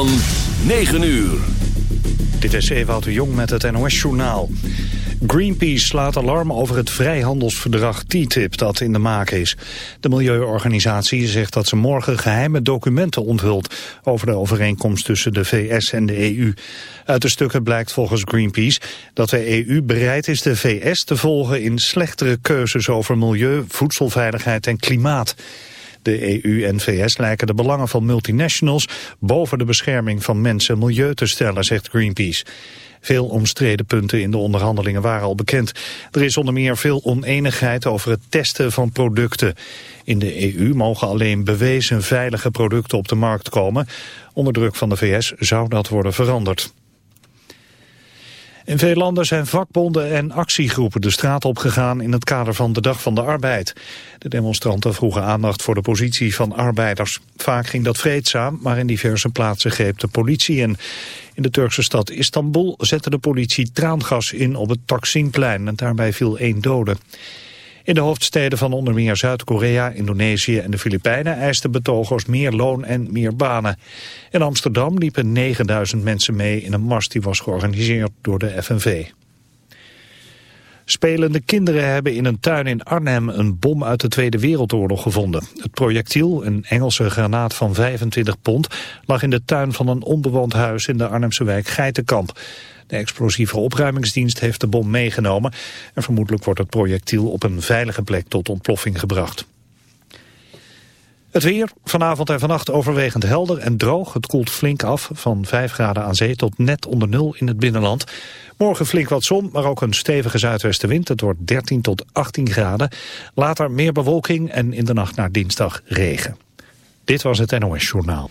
Van 9 uur. Dit is Ewout de Jong met het NOS-journaal. Greenpeace slaat alarm over het vrijhandelsverdrag TTIP dat in de maak is. De milieuorganisatie zegt dat ze morgen geheime documenten onthult... over de overeenkomst tussen de VS en de EU. Uit de stukken blijkt volgens Greenpeace dat de EU bereid is de VS te volgen... in slechtere keuzes over milieu, voedselveiligheid en klimaat. De EU en VS lijken de belangen van multinationals boven de bescherming van mensen en milieu te stellen, zegt Greenpeace. Veel omstreden punten in de onderhandelingen waren al bekend. Er is onder meer veel oneenigheid over het testen van producten. In de EU mogen alleen bewezen veilige producten op de markt komen. Onder druk van de VS zou dat worden veranderd. In veel landen zijn vakbonden en actiegroepen de straat opgegaan in het kader van de Dag van de Arbeid. De demonstranten vroegen aandacht voor de positie van arbeiders. Vaak ging dat vreedzaam, maar in diverse plaatsen greep de politie in. In de Turkse stad Istanbul zette de politie traangas in op het Taksimplein en daarbij viel één dode. In de hoofdsteden van onder meer Zuid-Korea, Indonesië en de Filipijnen eisten betogers meer loon en meer banen. In Amsterdam liepen 9000 mensen mee in een mars die was georganiseerd door de FNV. Spelende kinderen hebben in een tuin in Arnhem een bom uit de Tweede Wereldoorlog gevonden. Het projectiel, een Engelse granaat van 25 pond, lag in de tuin van een onbewoond huis in de Arnhemse wijk Geitenkamp. De explosieve opruimingsdienst heeft de bom meegenomen en vermoedelijk wordt het projectiel op een veilige plek tot ontploffing gebracht. Het weer, vanavond en vannacht overwegend helder en droog. Het koelt flink af, van 5 graden aan zee tot net onder nul in het binnenland. Morgen flink wat zon, maar ook een stevige zuidwestenwind. Het wordt 13 tot 18 graden. Later meer bewolking en in de nacht naar dinsdag regen. Dit was het NOS Journaal.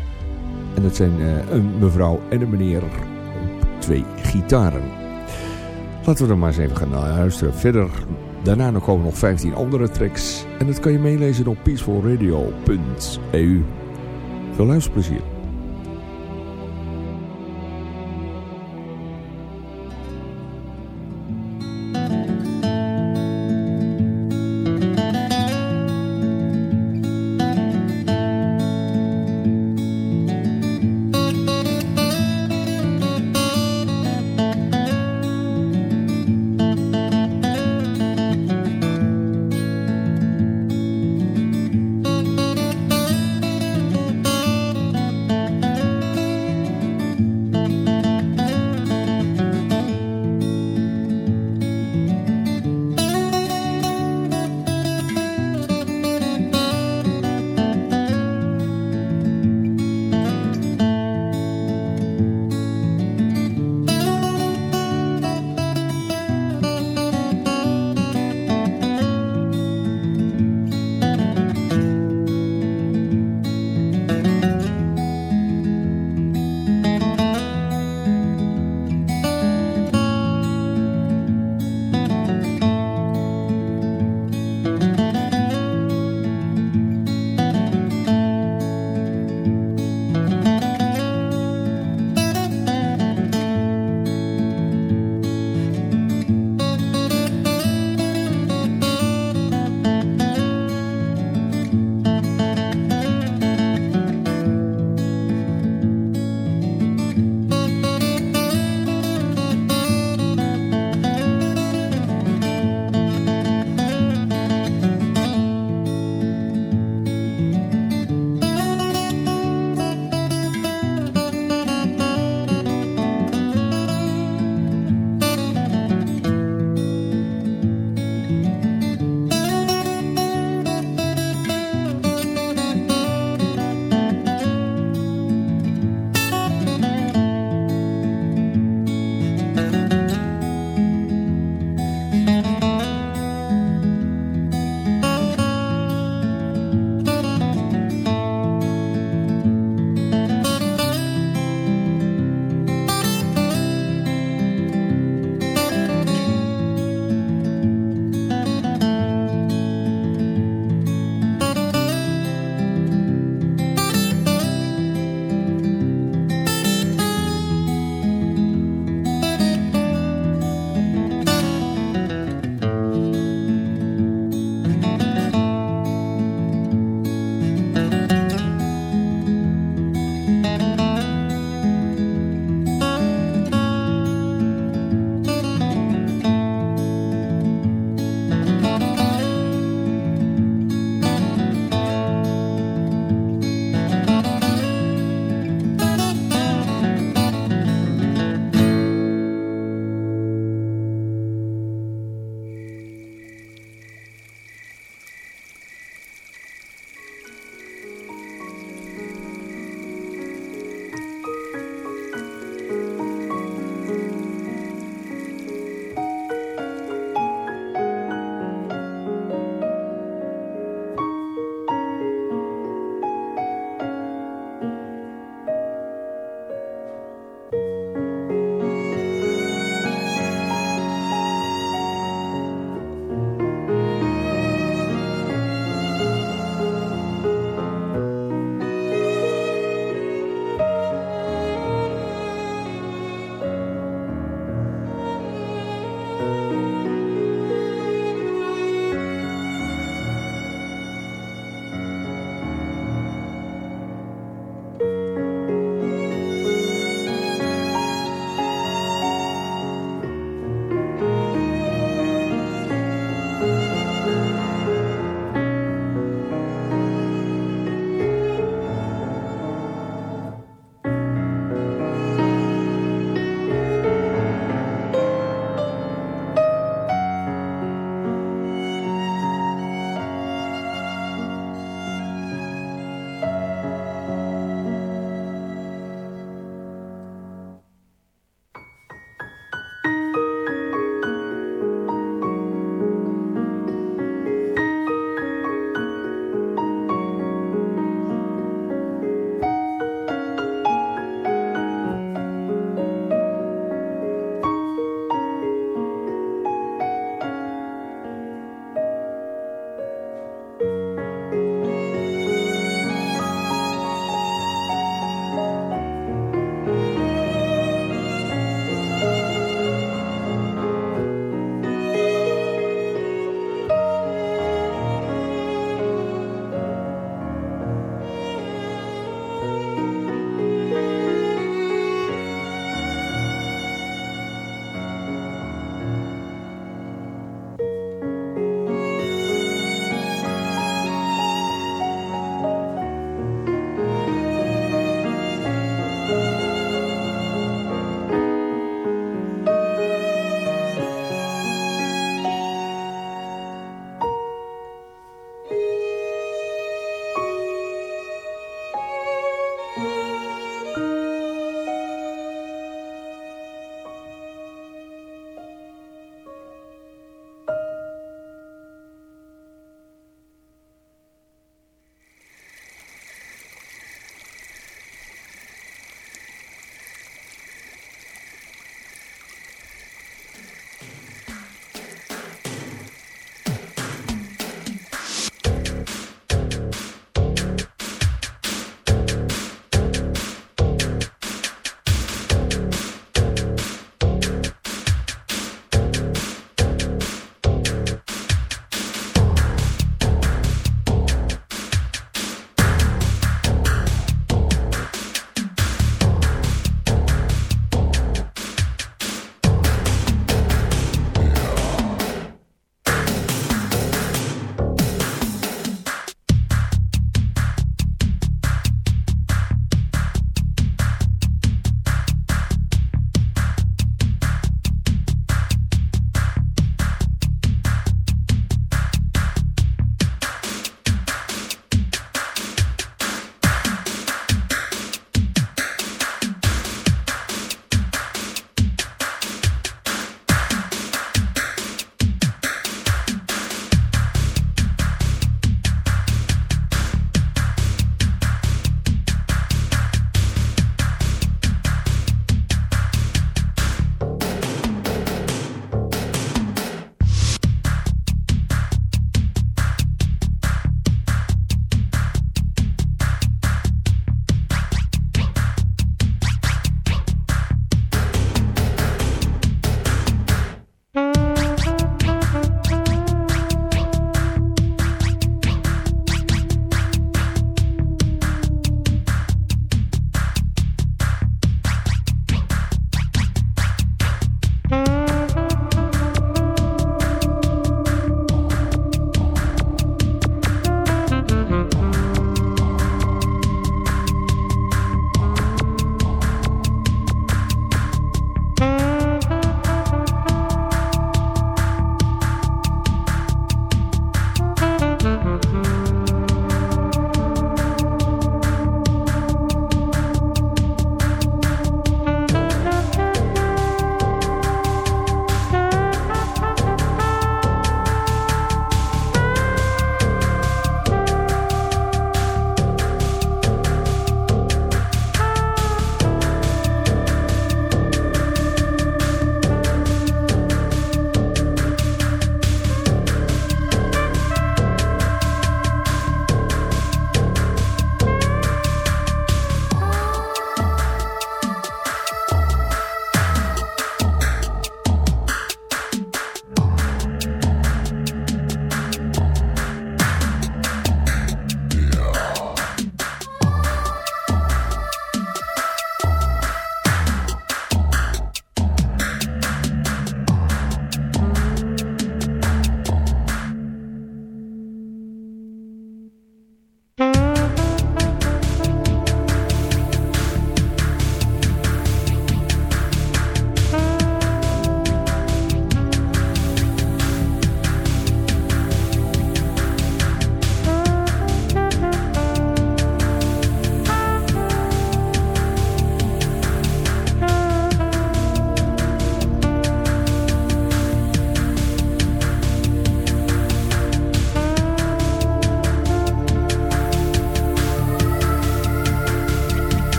en dat zijn uh, een mevrouw en een meneer twee gitaren. Laten we dan maar eens even gaan luisteren. Verder, daarna komen nog 15 andere tracks. En dat kan je meelezen op peacefulradio.eu. Veel luisterplezier.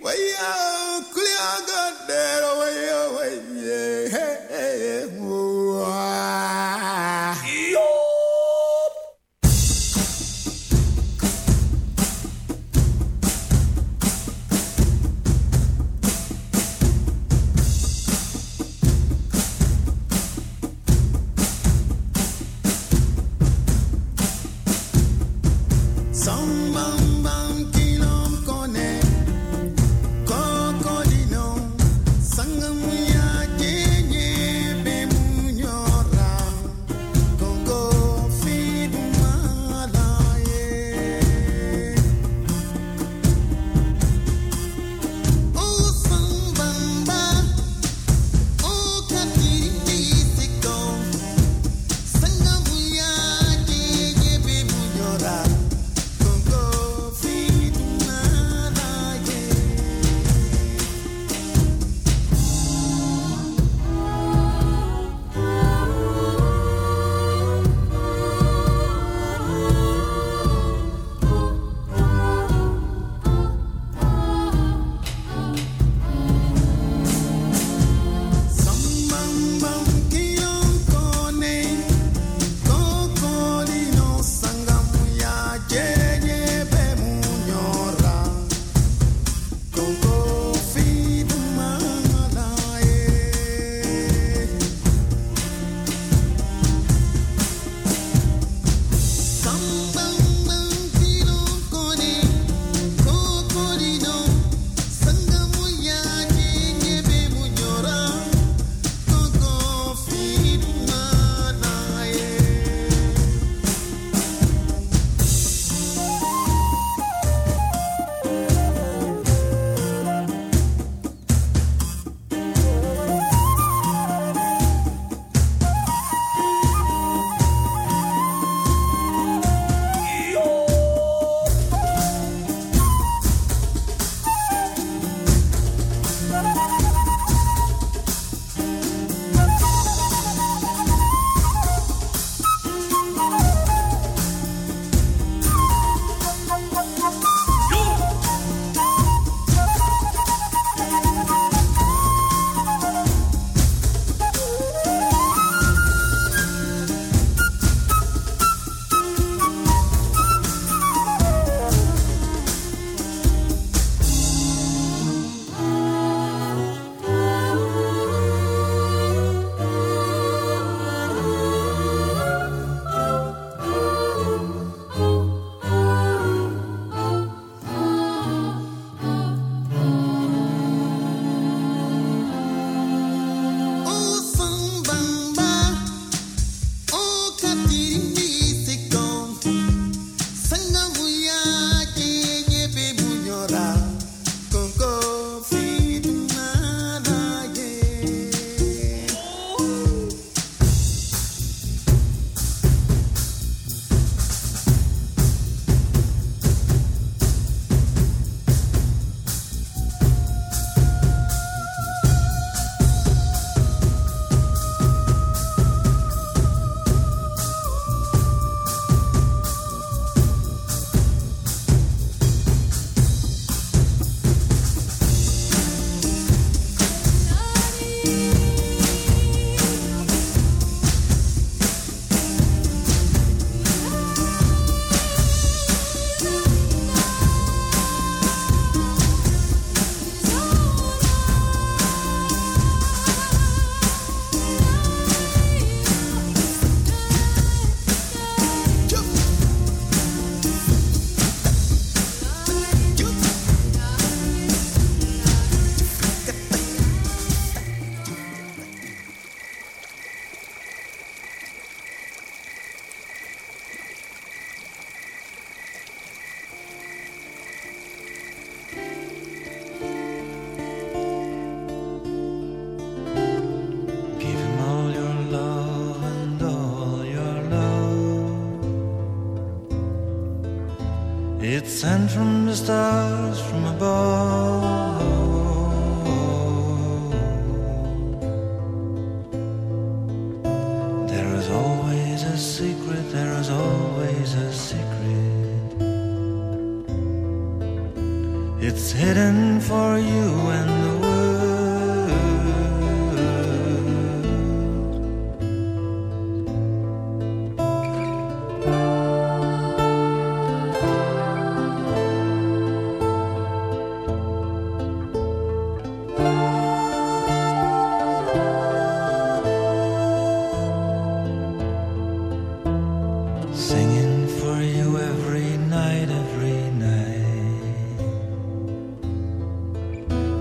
Well, yeah, uh, clear God there.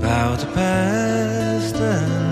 about the past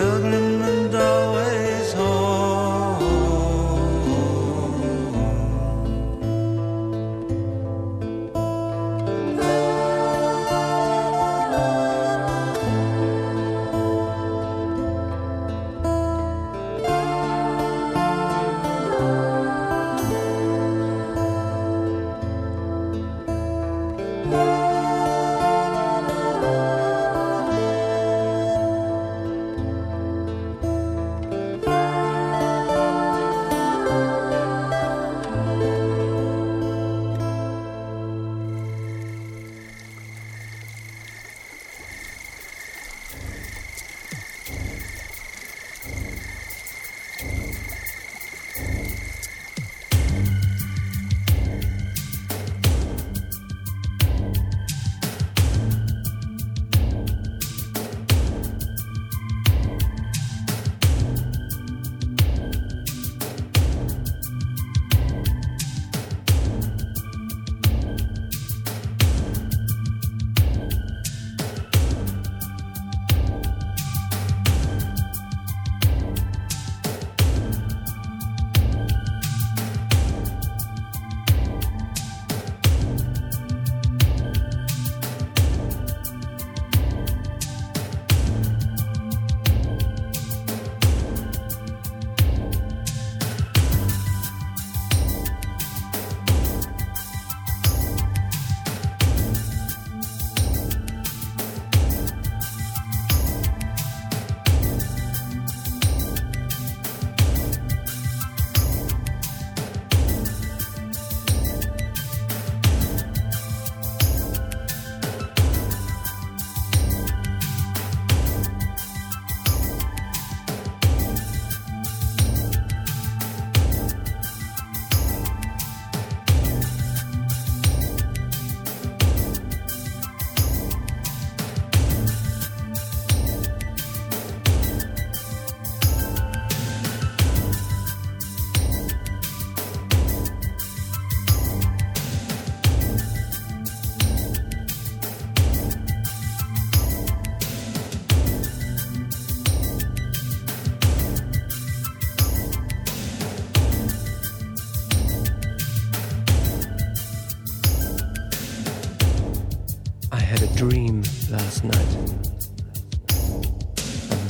Building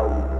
out.